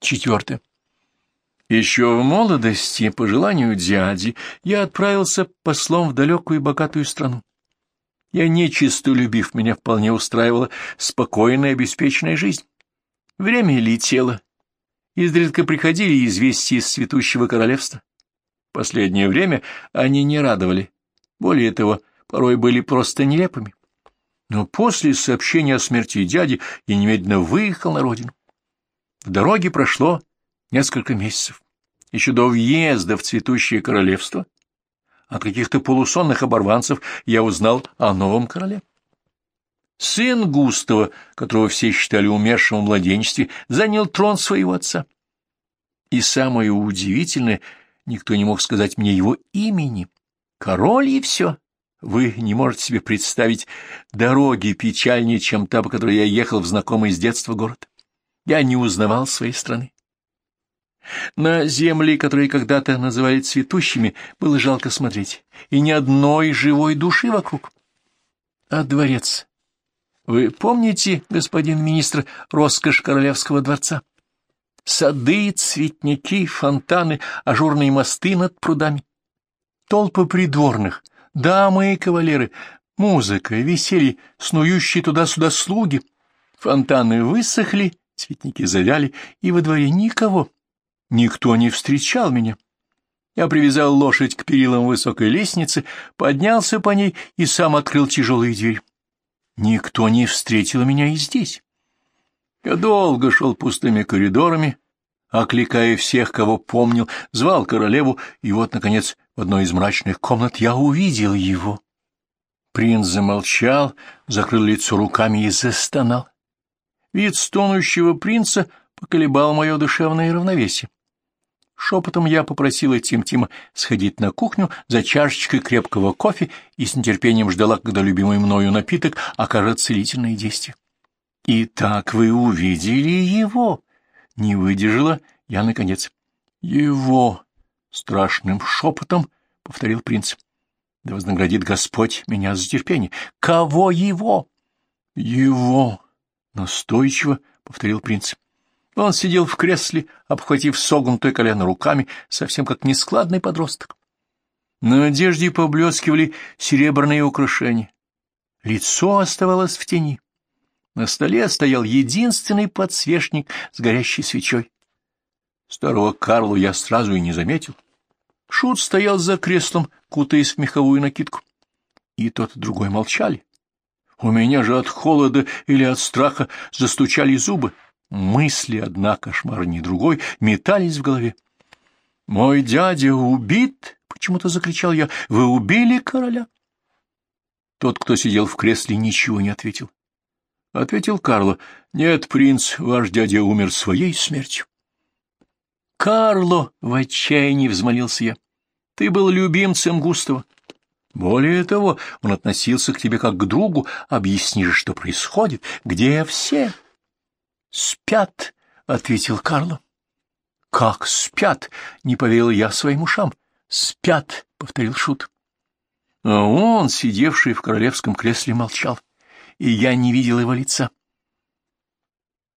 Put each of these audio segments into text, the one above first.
Четвертое. Еще в молодости, по желанию дяди, я отправился послом в далекую и богатую страну. Я нечисто любив, меня вполне устраивала спокойная обеспеченная жизнь. Время летело. Изредка приходили известия из цветущего королевства. Последнее время они не радовали. Более того, порой были просто нелепыми. Но после сообщения о смерти дяди я немедленно выехал на родину. В дороге прошло несколько месяцев. Еще до въезда в цветущее королевство от каких-то полусонных оборванцев я узнал о новом короле. Сын Густава, которого все считали умершим в младенчестве, занял трон своего отца. И самое удивительное, никто не мог сказать мне его имени. Король и все. Вы не можете себе представить дороги печальнее, чем та, по которой я ехал в знакомый с детства город. Я не узнавал своей страны. На земли, которые когда-то называли цветущими, было жалко смотреть, и ни одной живой души вокруг. А дворец? Вы помните, господин министр, роскошь королевского дворца? Сады, цветники, фонтаны, ажурные мосты над прудами. Толпы придворных, дамы и кавалеры, музыка, веселье, снующие туда-сюда слуги. Фонтаны высохли, цветники завяли, и во дворе никого. Никто не встречал меня. Я привязал лошадь к перилам высокой лестницы, поднялся по ней и сам открыл тяжелые двери. Никто не встретил меня и здесь. Я долго шел пустыми коридорами, окликая всех, кого помнил, звал королеву, и вот, наконец, в одной из мрачных комнат я увидел его. Принц замолчал, закрыл лицо руками и застонал. Вид стонущего принца поколебал мое душевное равновесие. Шепотом я попросила Тим-Тима сходить на кухню за чашечкой крепкого кофе и с нетерпением ждала, когда любимый мною напиток окажет целительное действие. «И так вы увидели его!» — не выдержала я, наконец. «Его!» — страшным шепотом повторил принц. «Да вознаградит Господь меня за терпение! Кого его?» «Его!» — настойчиво повторил принц. Он сидел в кресле, обхватив согнутое колено руками, совсем как нескладный подросток. На одежде поблескивали серебряные украшения. Лицо оставалось в тени. На столе стоял единственный подсвечник с горящей свечой. Старого Карлу я сразу и не заметил. Шут стоял за креслом, кутаясь в меховую накидку. И тот и другой молчали. У меня же от холода или от страха застучали зубы. Мысли, одна кошмарнее другой, метались в голове. «Мой дядя убит!» — почему-то закричал я. «Вы убили короля?» Тот, кто сидел в кресле, ничего не ответил. Ответил Карло. «Нет, принц, ваш дядя умер своей смертью». «Карло!» — в отчаянии взмолился я. «Ты был любимцем Густава. Более того, он относился к тебе как к другу. Объясни же, что происходит. Где все?» «Спят», — ответил Карло. «Как спят?» — не поверил я своим ушам. «Спят», — повторил Шут. А он, сидевший в королевском кресле, молчал, и я не видел его лица.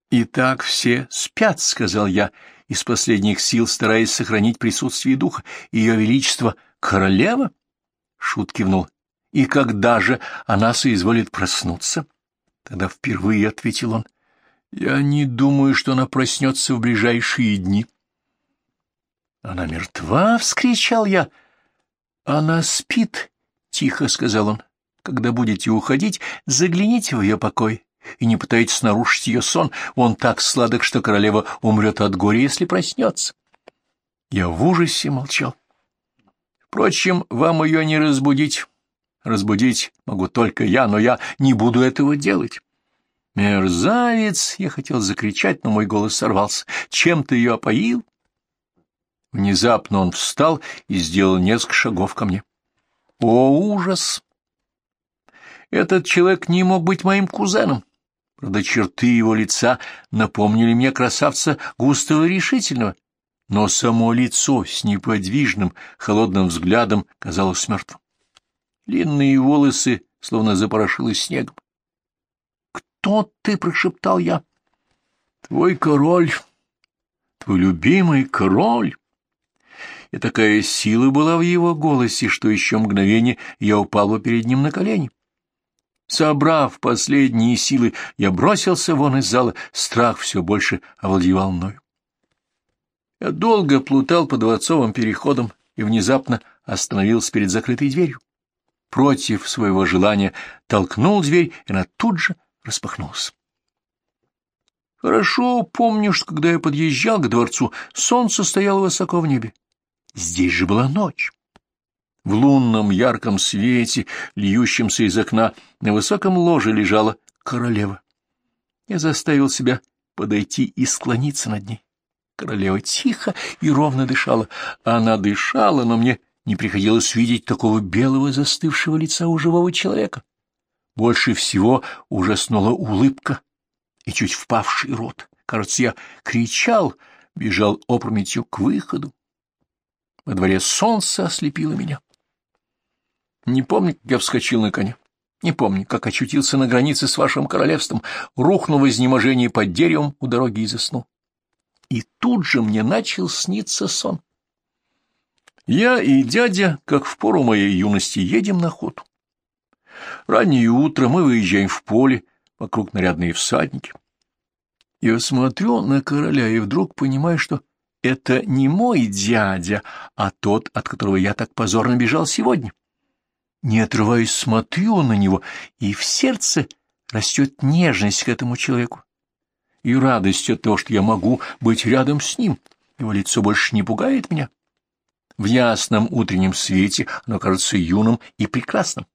«Итак все спят», — сказал я, из последних сил стараясь сохранить присутствие духа. «Ее Величество — королева?» — Шут кивнул. «И когда же она соизволит проснуться?» Тогда впервые ответил он. Я не думаю, что она проснется в ближайшие дни. Она мертва, — вскричал я. Она спит, — тихо сказал он. Когда будете уходить, загляните в ее покой и не пытайтесь нарушить ее сон. Он так сладок, что королева умрет от горя, если проснется. Я в ужасе молчал. Впрочем, вам ее не разбудить. Разбудить могу только я, но я не буду этого делать. «Мерзавец!» — я хотел закричать, но мой голос сорвался. «Чем ты ее опоил?» Внезапно он встал и сделал несколько шагов ко мне. «О, ужас!» Этот человек не мог быть моим кузеном. Правда, черты его лица напомнили мне красавца густого решительного, но само лицо с неподвижным, холодным взглядом казалось мертвым. Длинные волосы словно запорошило снегом кто ты?» — прошептал я. «Твой король, твой любимый король!» И такая сила была в его голосе, что еще мгновение я упал бы перед ним на колени. Собрав последние силы, я бросился вон из зала, страх все больше овладевал мною. Я долго плутал по дворцовым переходам и внезапно остановился перед закрытой дверью. Против своего желания толкнул дверь, и она тут же распахнулась. Хорошо помню, что когда я подъезжал к дворцу, солнце стояло высоко в небе. Здесь же была ночь. В лунном ярком свете, льющемся из окна, на высоком ложе лежала королева. Я заставил себя подойти и склониться над ней. Королева тихо и ровно дышала. Она дышала, но мне не приходилось видеть такого белого застывшего лица у живого человека. Больше всего ужаснула улыбка и чуть впавший рот. Кажется, я кричал, бежал опрометью к выходу. Во дворе солнце ослепило меня. Не помню, как я вскочил на коня. Не помню, как очутился на границе с вашим королевством, рухнул в изнеможении под деревом у дороги и заснул. И тут же мне начал сниться сон. Я и дядя, как в пору моей юности, едем на охоту. Раннее утро мы выезжаем в поле, вокруг нарядные всадники. Я смотрю на короля и вдруг понимаю, что это не мой дядя, а тот, от которого я так позорно бежал сегодня. Не отрываясь, смотрю на него, и в сердце растет нежность к этому человеку. И радость от того, что я могу быть рядом с ним. Его лицо больше не пугает меня. В ясном утреннем свете оно кажется юным и прекрасным.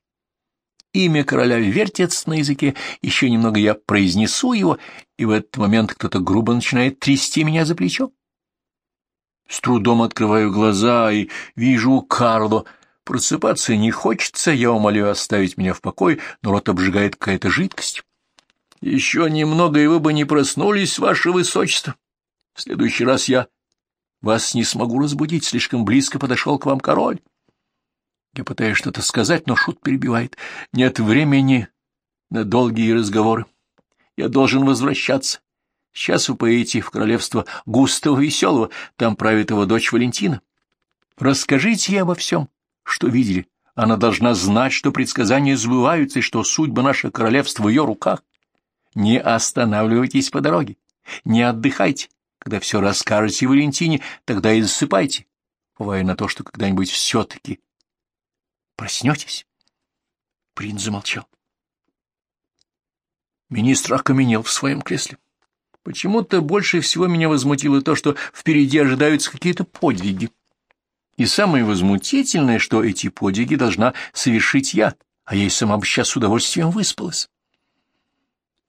Имя короля вертится на языке, еще немного я произнесу его, и в этот момент кто-то грубо начинает трясти меня за плечо. С трудом открываю глаза и вижу Карло, Просыпаться не хочется, я умоляю оставить меня в покое, но рот обжигает какая-то жидкость. Еще немного, и вы бы не проснулись, ваше высочество. В следующий раз я вас не смогу разбудить, слишком близко подошел к вам король. Я пытаюсь что-то сказать, но шут перебивает. Нет времени на долгие разговоры. Я должен возвращаться. Сейчас вы поедете в королевство Густава Веселого, там правит его дочь Валентина. Расскажите ей обо всем что видели. Она должна знать, что предсказания сбываются и что судьба нашего королевства в ее руках. Не останавливайтесь по дороге, не отдыхайте. Когда все расскажете Валентине, тогда и засыпайте, бывая на то, что когда-нибудь все-таки проснетесь. Принц замолчал. Министр окаменел в своем кресле. Почему-то больше всего меня возмутило то, что впереди ожидаются какие-то подвиги. И самое возмутительное, что эти подвиги должна совершить я, а я и сама бы сейчас с удовольствием выспалась.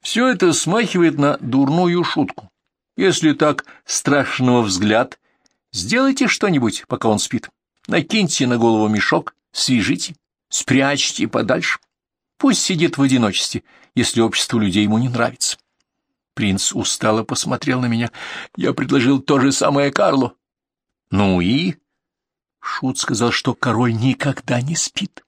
Все это смахивает на дурную шутку. Если так страшного взгляд, сделайте что-нибудь, пока он спит. Накиньте на голову мешок, свяжите, спрячьте подальше. Пусть сидит в одиночестве, если общество людей ему не нравится. Принц устало посмотрел на меня. Я предложил то же самое Карлу. Ну и... Шут сказал, что король никогда не спит.